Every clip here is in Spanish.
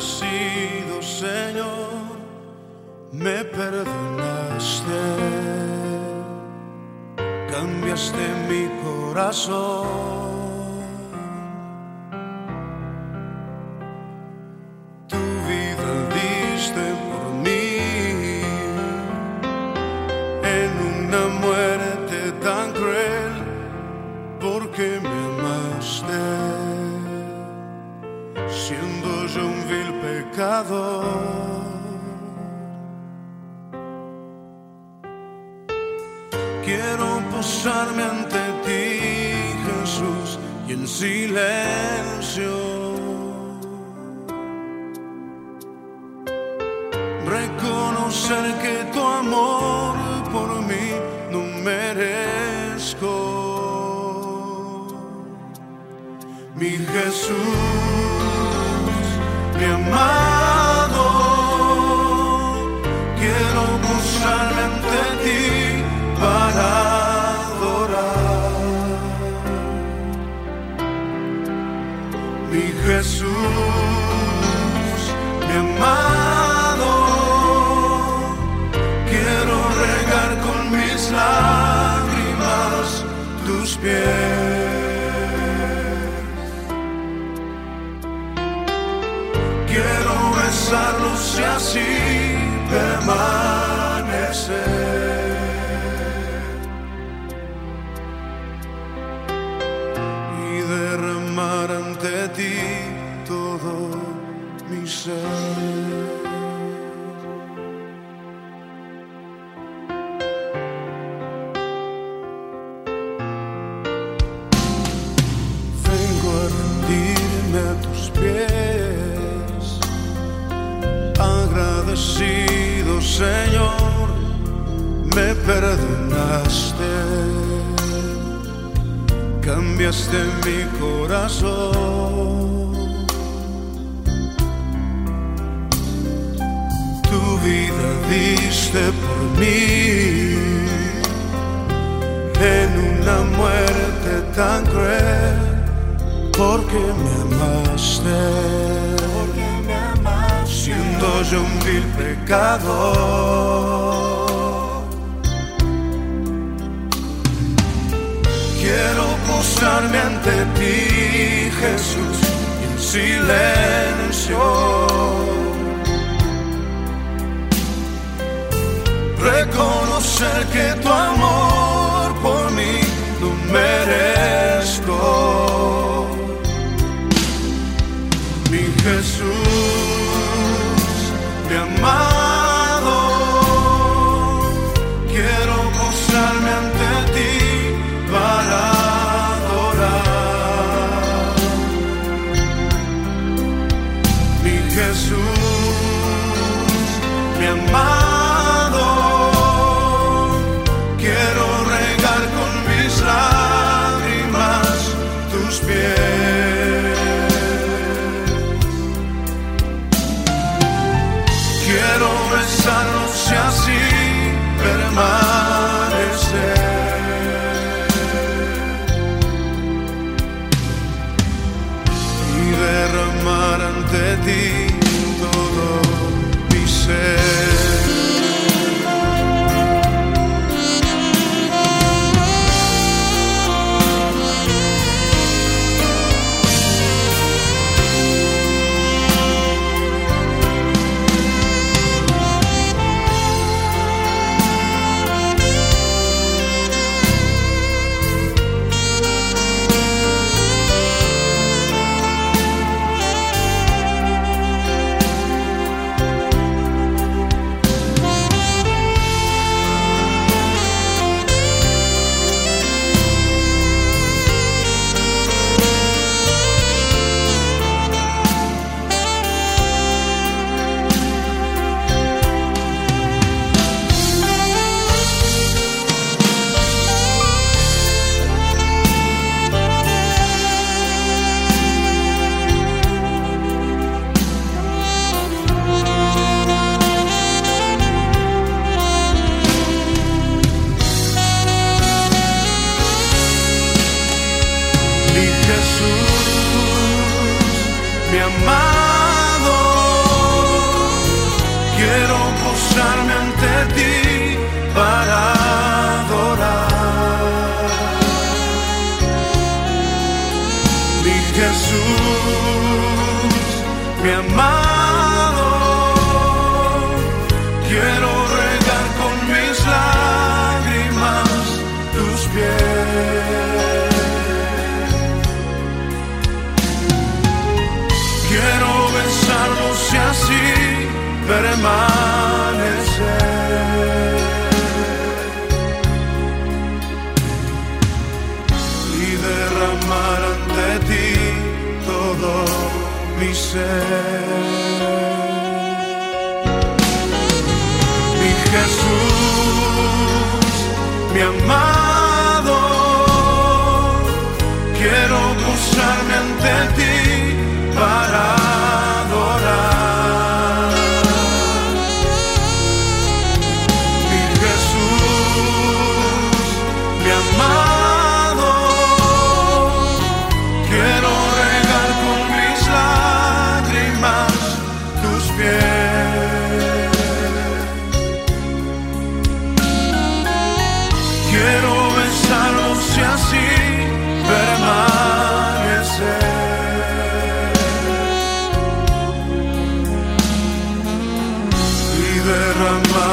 agradecido, Señor, me perdonaste, cambiaste mi corazón. Quiero posarme ante ti, Jesús, y en silencio. Reconocer que tu amor por mí no merezco. Mi Jesús, mi amado, quiero posarme ante ti para adorar. Mi Jesús, mi amado, quiero regar con mis lágrimas tus pies. quiero besarlos y así permanecer. Señor, me perdonaste, cambiaste mi corazón. Tu vida diste por mí. En una muerte tan cruel porque me amaste, yo un vil pecador. Quiero posarme ante ti, Jesús, en silencio. Reconocer que tu amor Jesús, mi amado, quiero posarme ante ti para adorar. Mi Jesús, mi amado. Permanecer y derramar ante ti todo mi ser. Mi Jesús, mi amado,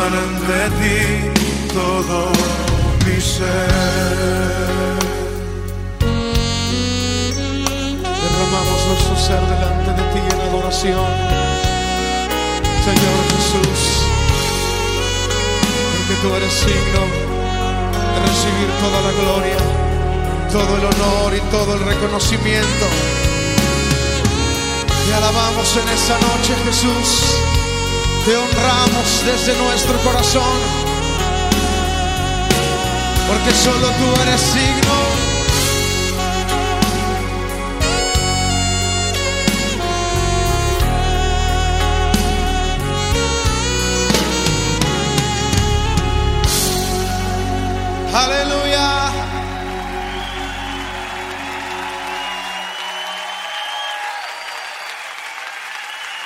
derramar ante ti todo mi ser. Derramamos nuestro ser delante de ti en adoración. Señor Jesús, porque tú eres signo de recibir toda la gloria, todo el honor y todo el reconocimiento. Te alabamos en esta noche, Jesús. Te honramos desde nuestro corazón. Porque solo tú eres signo.